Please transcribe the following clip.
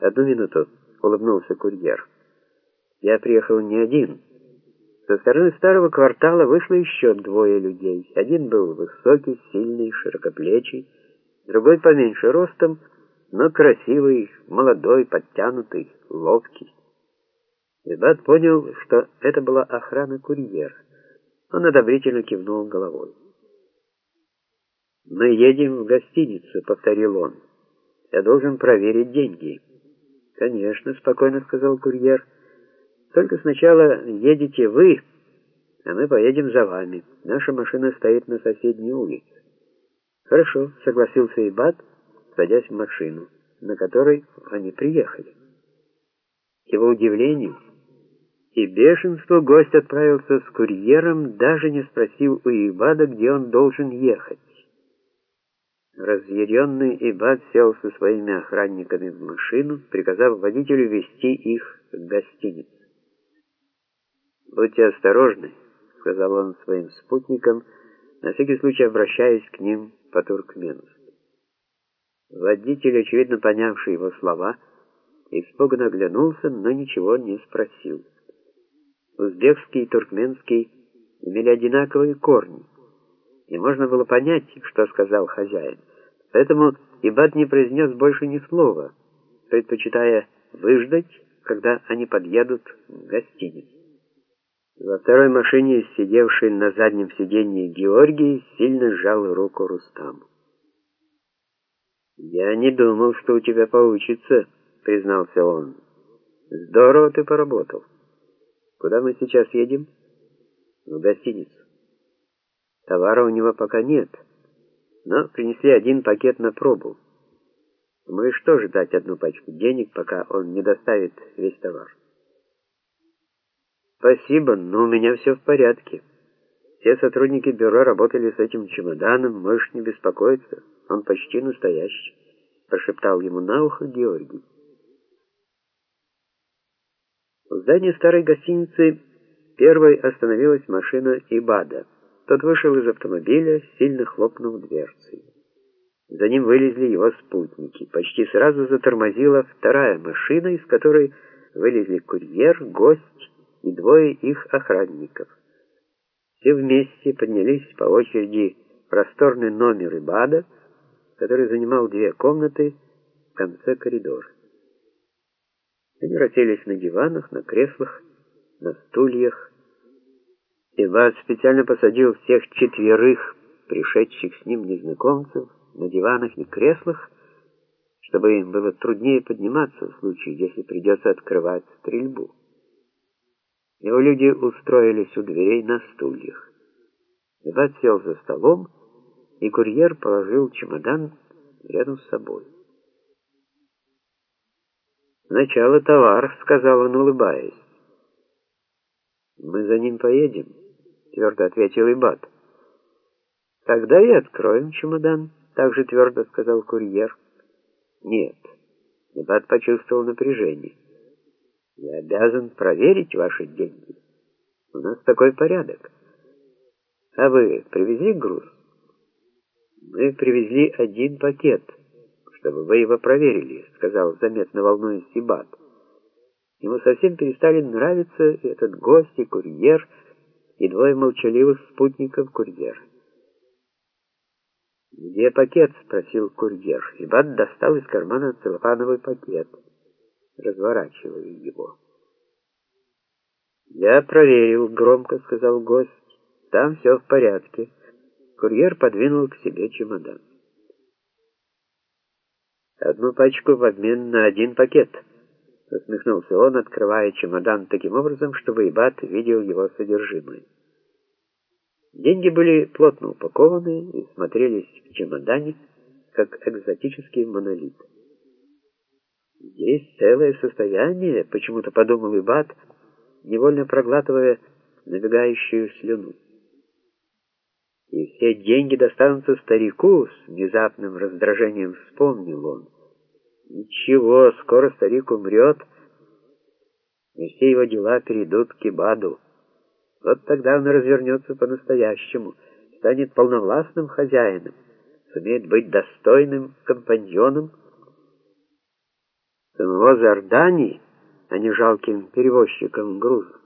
«Одну минуту», — улыбнулся курьер. «Я приехал не один». Со стороны старого квартала вышло еще двое людей. Один был высокий, сильный, широкоплечий, другой поменьше ростом, но красивый, молодой, подтянутый, ловкий. Ребят понял, что это была охрана курьера. Он одобрительно кивнул головой. «Мы едем в гостиницу», — повторил он. «Я должен проверить деньги». «Конечно», — спокойно сказал курьер. «Только сначала едете вы, а мы поедем за вами. Наша машина стоит на соседней улице». «Хорошо», — согласился Ибат, садясь в машину, на которой они приехали. К его удивлению и бешенству гость отправился с курьером, даже не спросив у Ибада, где он должен ехать. Разъяренный Ибад сел со своими охранниками в машину, приказав водителю вести их к гостинице. «Будьте осторожны», — сказал он своим спутникам, на всякий случай обращаясь к ним по-туркменски. Водитель, очевидно понявший его слова, испуганно оглянулся, но ничего не спросил. Узбекский и туркменский имели одинаковые корни и можно было понять, что сказал хозяин. Поэтому Ибад не произнес больше ни слова, предпочитая выждать, когда они подъедут в гостиницу. Во второй машине, сидевший на заднем сиденье Георгий, сильно сжал руку Рустаму. «Я не думал, что у тебя получится», — признался он. «Здорово ты поработал. Куда мы сейчас едем?» «В гостиницу». Товара у него пока нет, но принесли один пакет на пробу. Мы что ждать одну пачку денег, пока он не доставит весь товар? Спасибо, но у меня все в порядке. Все сотрудники бюро работали с этим чемоданом, можешь не беспокоиться, он почти настоящий, прошептал ему на ухо Георгий. В здании старой гостиницы первой остановилась машина Ибада. Тот вышел из автомобиля, сильно хлопнув дверцей. За ним вылезли его спутники. Почти сразу затормозила вторая машина, из которой вылезли курьер, гость и двое их охранников. Все вместе поднялись по очереди в просторный номер Ибада, который занимал две комнаты в конце коридора. Они расселись на диванах, на креслах, на стульях, Ивас специально посадил всех четверых пришедших с ним незнакомцев на диванах и креслах, чтобы им было труднее подниматься в случае, если придется открывать стрельбу. Его люди устроились у дверей на стульях. Ивас сел за столом, и курьер положил чемодан рядом с собой. «Сначала товар», — сказал он, улыбаясь. «Мы за ним поедем» твердо ответил Ибат. Тогда и откроем чемодан, также твердо сказал курьер. Нет. Ибат почувствовал напряжение. Я обязан проверить ваши деньги. У нас такой порядок. А вы привезли груз? Мы привезли один пакет, чтобы вы его проверили, сказал заметно волнуясь Ибат. Ему совсем перестали нравиться этот гость и курьер, и двое молчаливых спутников курьера. «Где пакет?» — спросил курьер. Ибат достал из кармана целлофановый пакет, разворачивая его. «Я проверил», — громко сказал гость. «Там все в порядке». Курьер подвинул к себе чемодан. «Одну пачку в обмен на один пакет», — усмехнулся он, открывая чемодан таким образом, чтобы Ибат видел его содержимое. Деньги были плотно упакованы и смотрелись в чемодане, как экзотический монолит. «Здесь целое состояние», — почему-то подумал Ибат, невольно проглатывая набегающую слюну. «И все деньги достанутся старику», — с внезапным раздражением вспомнил он. Ничего, скоро старик умрет, и все его дела перейдут к Ибаду. Вот тогда он развернется по-настоящему, станет полновластным хозяином, сумеет быть достойным компаньоном, самого Зардани, а не жалким перевозчиком грузов.